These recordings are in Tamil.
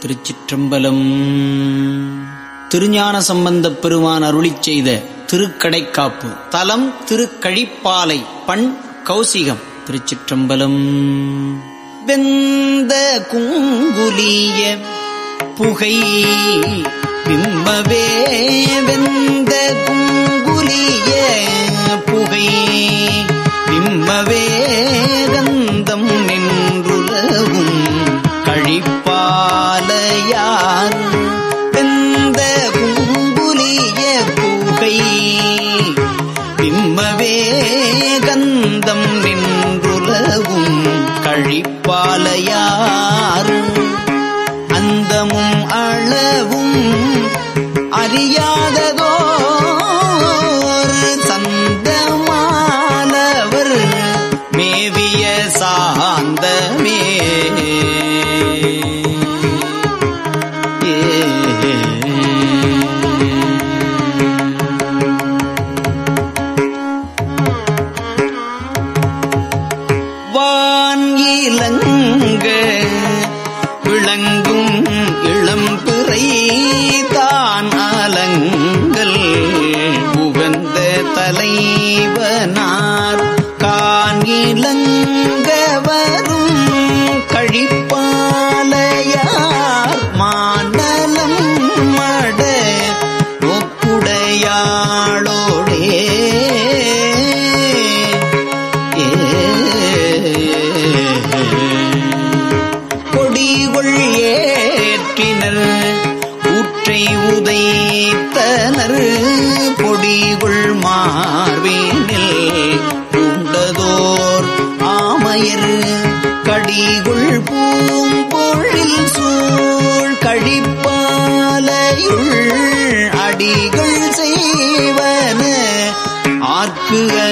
திருச்சிற்றம்பலம். திருஞான சம்பந்தப் பெருமான் அருளி செய்த திருக்கடைக்காப்பு. தலம் திருக்கழிப்பாலை பண் கௌசிகம் திருச்சிற்றம்பலம். வெந்த குங்குலிய புகை பிம்பவே வெந்த குங்குலிய புகை பிம்பவே அறியாததோர் சந்தமானவர் மேவிய சாந்தமே. வான் இலங்க விளங்கும் இளம் இளம்பிறை தான் அலங்கள் புகந்த தலைவனார். கான் வரும் கழிப்பாலையார். மானலம் மட ஒப்புடையாளோ ஊற்றை உதைத்தனர். பொடிகுள் மார்வேனில் உண்டதோர் ஆமையர். கடிகுள் பூம்பொழில் சூழ் கடிப்பாலையுள் அடிகள் செய்வன. ஆர்க்கு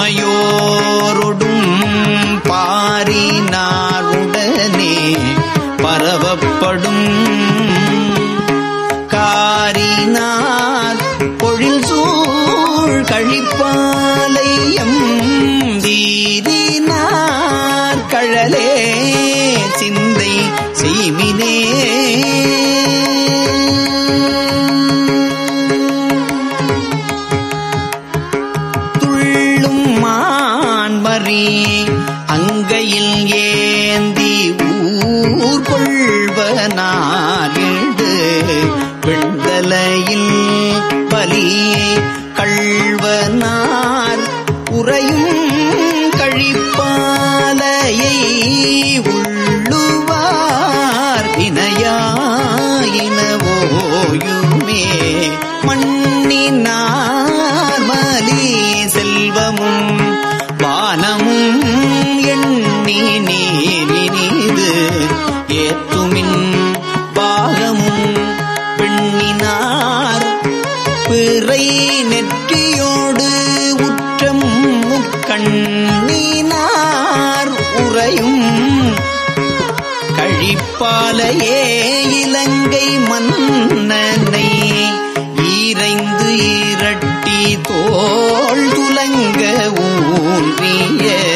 இமையோரொடும் பாரினாருடனே பரவப்படும். காரினார் பொழில் சூழ் கழிப்பாலையம் தீரினார் கழலே சிந்தை செய்மினே மாறி அங்கையில் ஏந்தி ஊர் கொள்வனாரிடு விண்தலையில் பலி கள்வனார் உறையும் கழிப்பாலையை உள்ளுவார். வினையாயினவோயுமே மண் பாகமும் பெண்ணினார் பிறை நெற்றியோடு உற்றம் முக்கண்ணினார். உறையும் கழிப்பாலையே இலங்கை மன்னனை. ஈரைந்து ஈரட்டி தோல் துலங்க ஊன்றிய.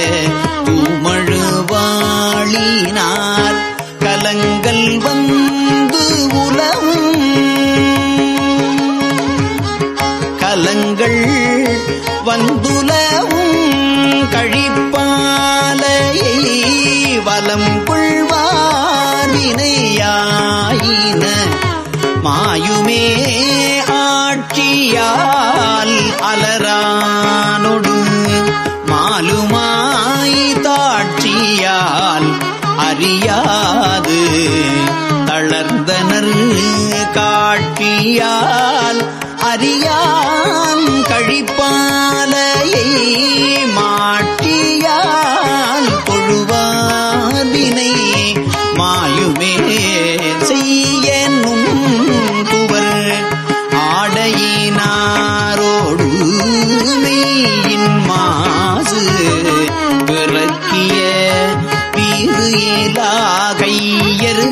மாயால் அலரானொடு மாலுமாய் தாட்சியால் அறியாது தளர்ந்தனர் காட்சியால் அறியான் கழிப்பாலையை மாட்டியால் தொழுவாதினை மாயுமே செய் வீறு ஏலா கையரு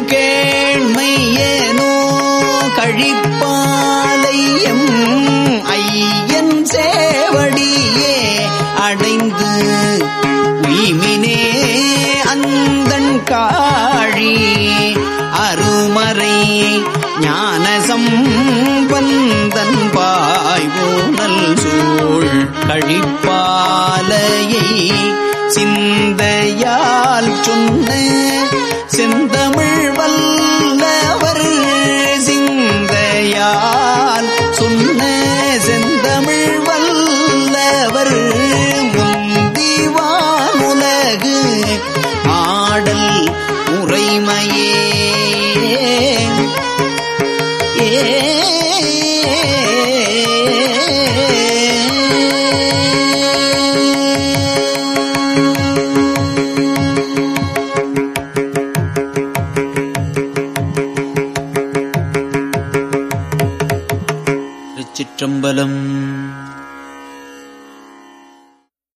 கழிப்பாலையம் ஐயன் சேவடியே அடைந்து உய்மினே அந்தன் காழி அருமறை ஞானசம் வந்தன் பாய்வோனல் சூழ் கழிப்பாலையை சிந்தையால் சொன்ன செந்தமிழ் வல்ல